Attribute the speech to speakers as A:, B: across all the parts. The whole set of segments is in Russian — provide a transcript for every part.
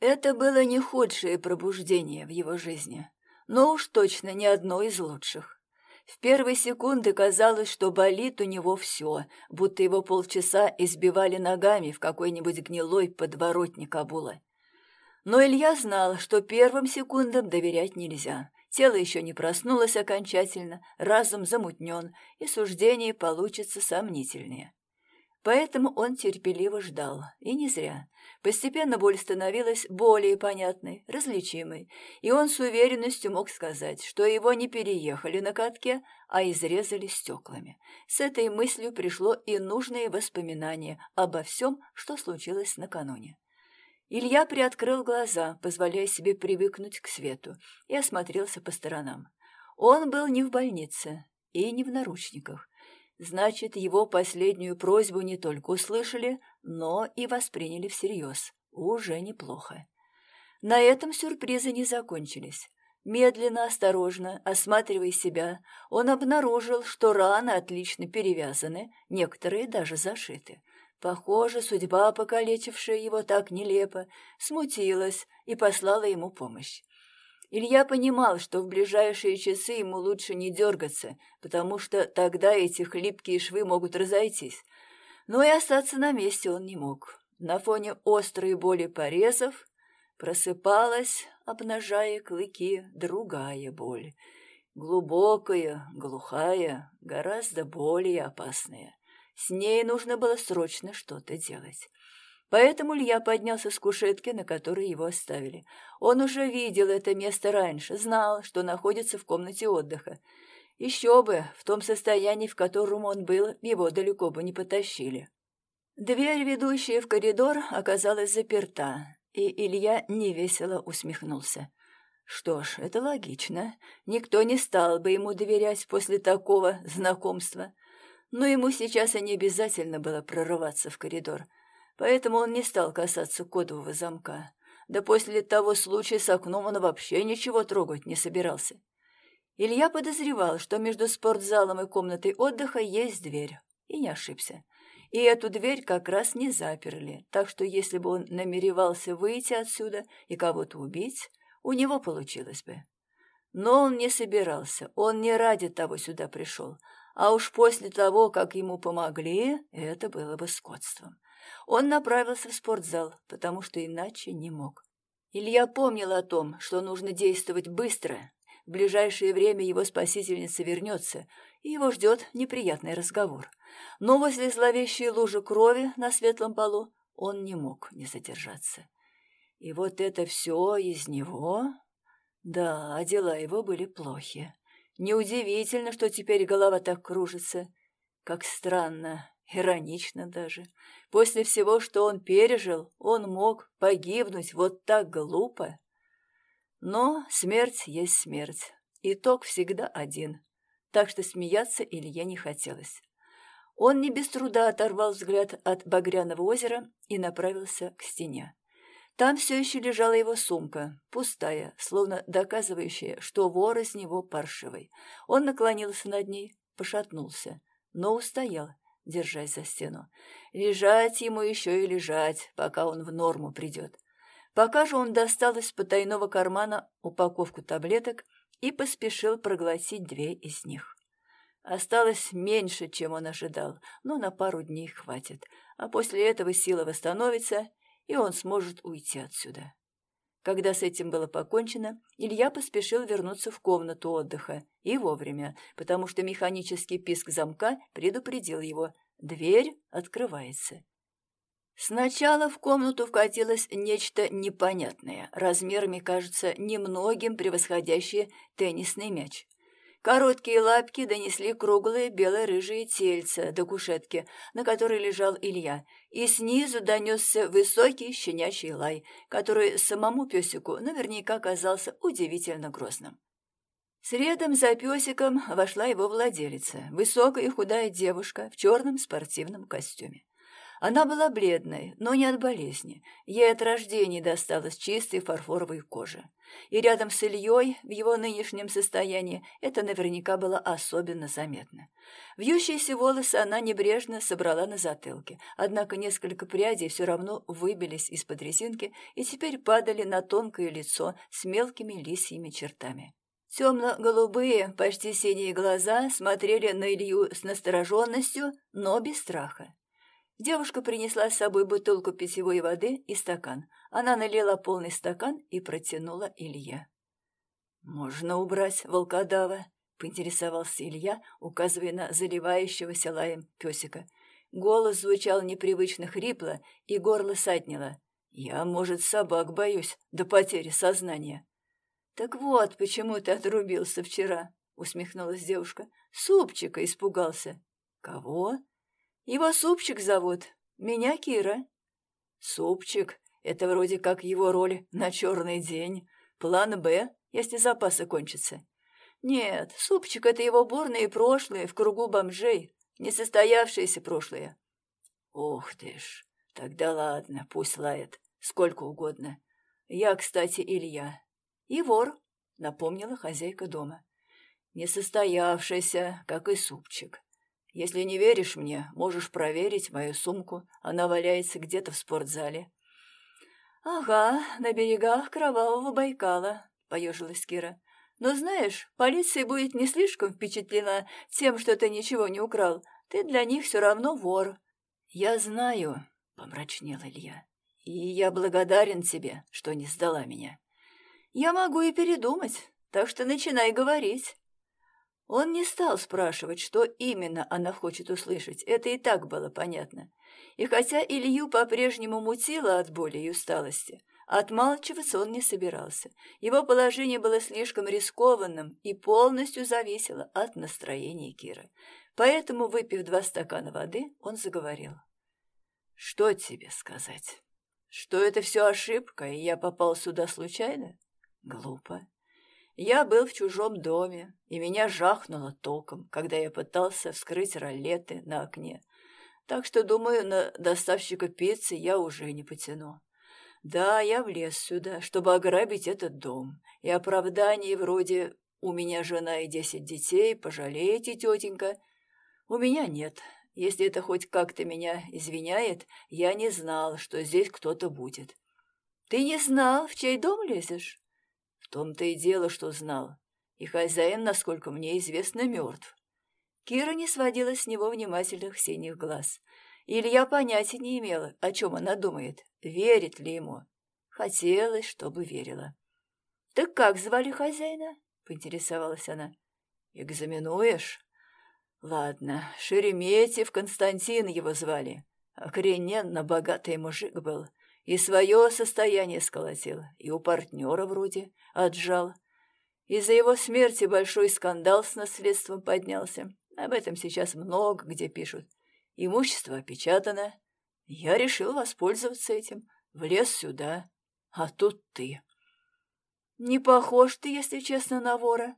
A: Это было не худшее пробуждение в его жизни, но уж точно не одно из лучших. В первые секунды казалось, что болит у него все, будто его полчаса избивали ногами в какой-нибудь гнилой подворотник Кабула. Но Илья знал, что первым секундам доверять нельзя. Тело еще не проснулось окончательно, разум замутнен, и суждения получатся сомнительные. Поэтому он терпеливо ждал, и не зря. Постепенно боль становилась более понятной, различимой, и он с уверенностью мог сказать, что его не переехали на катке, а изрезали стеклами. С этой мыслью пришло и нужное воспоминание обо всем, что случилось накануне. Илья приоткрыл глаза, позволяя себе привыкнуть к свету, и осмотрелся по сторонам. Он был не в больнице и не в наручниках. Значит, его последнюю просьбу не только услышали, но и восприняли всерьез. Уже неплохо. На этом сюрпризы не закончились. Медленно, осторожно, осматривая себя, он обнаружил, что раны отлично перевязаны, некоторые даже зашиты. Похоже, судьба, покалечившая его так нелепо, смутилась и послала ему помощь. Илья понимал, что в ближайшие часы ему лучше не дергаться, потому что тогда эти хлипкие швы могут разойтись. Но и остаться на месте он не мог. На фоне острой боли порезов просыпалась, обнажая клыки, другая боль. Глубокая, глухая, гораздо более опасная. С ней нужно было срочно что-то делать. Поэтому Илья поднялся с кушетки, на которой его оставили. Он уже видел это место раньше, знал, что находится в комнате отдыха. Еще бы, в том состоянии, в котором он был, его далеко бы не потащили. Дверь, ведущая в коридор, оказалась заперта, и Илья невесело усмехнулся. Что ж, это логично. Никто не стал бы ему доверять после такого знакомства но ему сейчас и не обязательно было прорываться в коридор, поэтому он не стал касаться кодового замка. Да после того случая с окном он вообще ничего трогать не собирался. Илья подозревал, что между спортзалом и комнатой отдыха есть дверь, и не ошибся. И эту дверь как раз не заперли, так что если бы он намеревался выйти отсюда и кого-то убить, у него получилось бы. Но он не собирался, он не ради того сюда пришел, а уж после того, как ему помогли, это было бы скотством. Он направился в спортзал, потому что иначе не мог. Илья помнил о том, что нужно действовать быстро. В ближайшее время его спасительница вернется, и его ждет неприятный разговор. Но возле зловещей лужи крови на светлом полу он не мог не задержаться. И вот это все из него... Да, дела его были плохи. Неудивительно, что теперь голова так кружится. Как странно, иронично даже. После всего, что он пережил, он мог погибнуть вот так глупо. Но смерть есть смерть. Итог всегда один. Так что смеяться Илье не хотелось. Он не без труда оторвал взгляд от багряного озера и направился к стене. Там все еще лежала его сумка, пустая, словно доказывающая, что вор из него паршивый. Он наклонился над ней, пошатнулся, но устоял, держась за стену. Лежать ему еще и лежать, пока он в норму придет. Пока же он достал из потайного кармана упаковку таблеток и поспешил проглотить две из них. Осталось меньше, чем он ожидал, но на пару дней хватит, а после этого сила восстановится, и он сможет уйти отсюда. Когда с этим было покончено, Илья поспешил вернуться в комнату отдыха, и вовремя, потому что механический писк замка предупредил его. Дверь открывается. Сначала в комнату вкатилось нечто непонятное, размерами, кажется, немногим превосходящее теннисный мяч. Короткие лапки донесли круглые бело-рыжие тельца до кушетки, на которой лежал Илья, и снизу донесся высокий щенячий лай, который самому песику наверняка казался удивительно грозным. Средом за песиком вошла его владелица, высокая и худая девушка в черном спортивном костюме. Она была бледной, но не от болезни. Ей от рождения досталась чистой фарфоровой кожи. И рядом с Ильей, в его нынешнем состоянии, это наверняка было особенно заметно. Вьющиеся волосы она небрежно собрала на затылке, однако несколько прядей все равно выбились из-под резинки и теперь падали на тонкое лицо с мелкими лисьими чертами. Темно-голубые, почти синие глаза смотрели на Илью с настороженностью, но без страха. Девушка принесла с собой бутылку питьевой воды и стакан. Она налила полный стакан и протянула Илье. «Можно убрать волкодава?» — поинтересовался Илья, указывая на заливающегося лаем песика. Голос звучал непривычно хрипло, и горло саднило. «Я, может, собак боюсь до потери сознания». «Так вот, почему ты отрубился вчера», — усмехнулась девушка. «Супчика испугался». «Кого?» Его Супчик зовут, меня Кира. Супчик — это вроде как его роль на черный день. План «Б», если запасы кончатся. Нет, Супчик — это его бурные прошлые в кругу бомжей, несостоявшиеся прошлые. Ух ты ж, тогда ладно, пусть лает, сколько угодно. Я, кстати, Илья. И вор, напомнила хозяйка дома. Несостоявшийся, как и Супчик. Если не веришь мне, можешь проверить мою сумку. Она валяется где-то в спортзале». «Ага, на берегах кровавого Байкала», — поежилась Кира. «Но знаешь, полиция будет не слишком впечатлена тем, что ты ничего не украл. Ты для них все равно вор». «Я знаю», — помрачнел Илья. «И я благодарен тебе, что не сдала меня». «Я могу и передумать, так что начинай говорить». Он не стал спрашивать, что именно она хочет услышать, это и так было понятно. И хотя Илью по-прежнему мутило от боли и усталости, отмалчиваться он не собирался. Его положение было слишком рискованным и полностью зависело от настроения Кира. Поэтому, выпив два стакана воды, он заговорил. «Что тебе сказать? Что это все ошибка, и я попал сюда случайно? Глупо. Я был в чужом доме, и меня жахнуло током, когда я пытался вскрыть ролеты на окне. Так что, думаю, на доставщика пиццы я уже не потяну. Да, я влез сюда, чтобы ограбить этот дом, и оправдание вроде «у меня жена и десять детей, пожалеете, тетенька?» У меня нет. Если это хоть как-то меня извиняет, я не знал, что здесь кто-то будет. Ты не знал, в чей дом лезешь? Том-то и дело, что знал. И хозяин, насколько мне известно, мертв. Кира не сводила с него внимательных синих глаз. Илья понятия не имела, о чем она думает, верит ли ему. Хотелось, чтобы верила. «Так как звали хозяина?» — поинтересовалась она. «Экзаменуешь?» «Ладно, Шереметьев Константин его звали. Охрененно богатый мужик был. И свое состояние сколотил, и у партнера вроде отжал. Из-за его смерти большой скандал с наследством поднялся. Об этом сейчас много где пишут. Имущество опечатано. Я решил воспользоваться этим. Влез сюда. А тут ты. Не похож ты, если честно, на вора.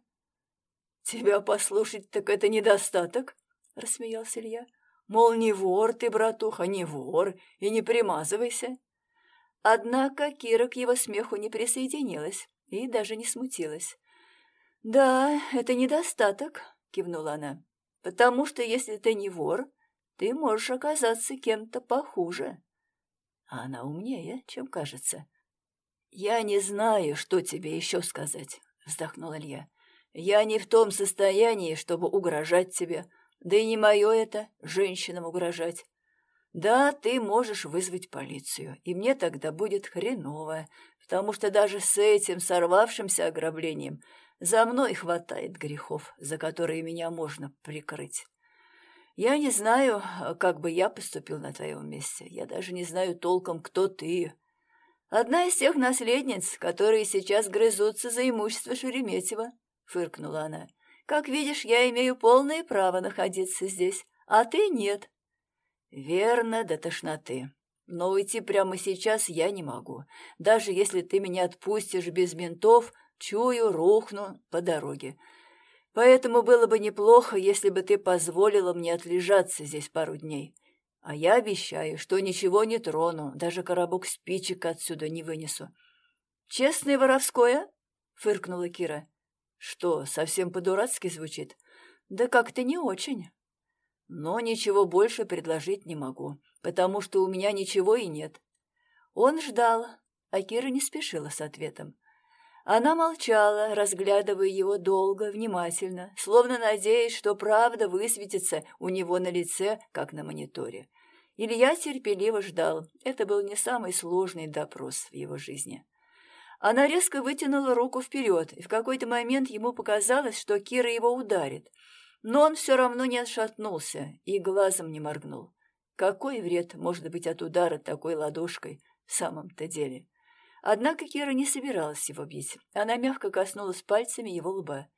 A: Тебя послушать, так это недостаток, — рассмеялся Илья. Мол, не вор ты, братуха, не вор, и не примазывайся. Однако Кира к его смеху не присоединилась и даже не смутилась. «Да, это недостаток», — кивнула она, «потому что если ты не вор, ты можешь оказаться кем-то похуже». А она умнее, чем кажется. «Я не знаю, что тебе еще сказать», — вздохнул Илья. «Я не в том состоянии, чтобы угрожать тебе, да и не мое это женщинам угрожать. Да, ты можешь вызвать полицию, и мне тогда будет хреново, потому что даже с этим сорвавшимся ограблением за мной хватает грехов, за которые меня можно прикрыть. Я не знаю, как бы я поступил на твоем месте. Я даже не знаю толком, кто ты. Одна из тех наследниц, которые сейчас грызутся за имущество Шереметьева, — фыркнула она. Как видишь, я имею полное право находиться здесь, а ты нет. «Верно, до тошноты. Но уйти прямо сейчас я не могу. Даже если ты меня отпустишь без ментов, чую, рухну по дороге. Поэтому было бы неплохо, если бы ты позволила мне отлежаться здесь пару дней. А я обещаю, что ничего не трону, даже коробок спичек отсюда не вынесу. «Честное воровское?» — фыркнула Кира. «Что, совсем по-дурацки звучит?» «Да как-то не очень». «Но ничего больше предложить не могу, потому что у меня ничего и нет». Он ждал, а Кира не спешила с ответом. Она молчала, разглядывая его долго, внимательно, словно надеясь, что правда высветится у него на лице, как на мониторе. Илья терпеливо ждал. Это был не самый сложный допрос в его жизни. Она резко вытянула руку вперед, и в какой-то момент ему показалось, что Кира его ударит. Но он все равно не отшатнулся и глазом не моргнул. Какой вред может быть от удара такой ладошкой в самом-то деле? Однако Кира не собиралась его бить. Она мягко коснулась пальцами его лба.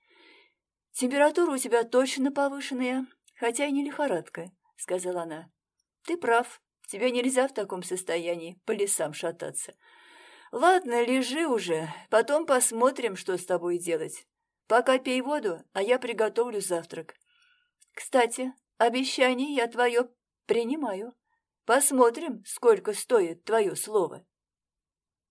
A: «Температура у тебя точно повышенная, хотя и не лихорадка», — сказала она. «Ты прав. Тебе нельзя в таком состоянии по лесам шататься. Ладно, лежи уже, потом посмотрим, что с тобой делать. Пока пей воду, а я приготовлю завтрак. Кстати, обещание я твое принимаю. Посмотрим, сколько стоит твое слово».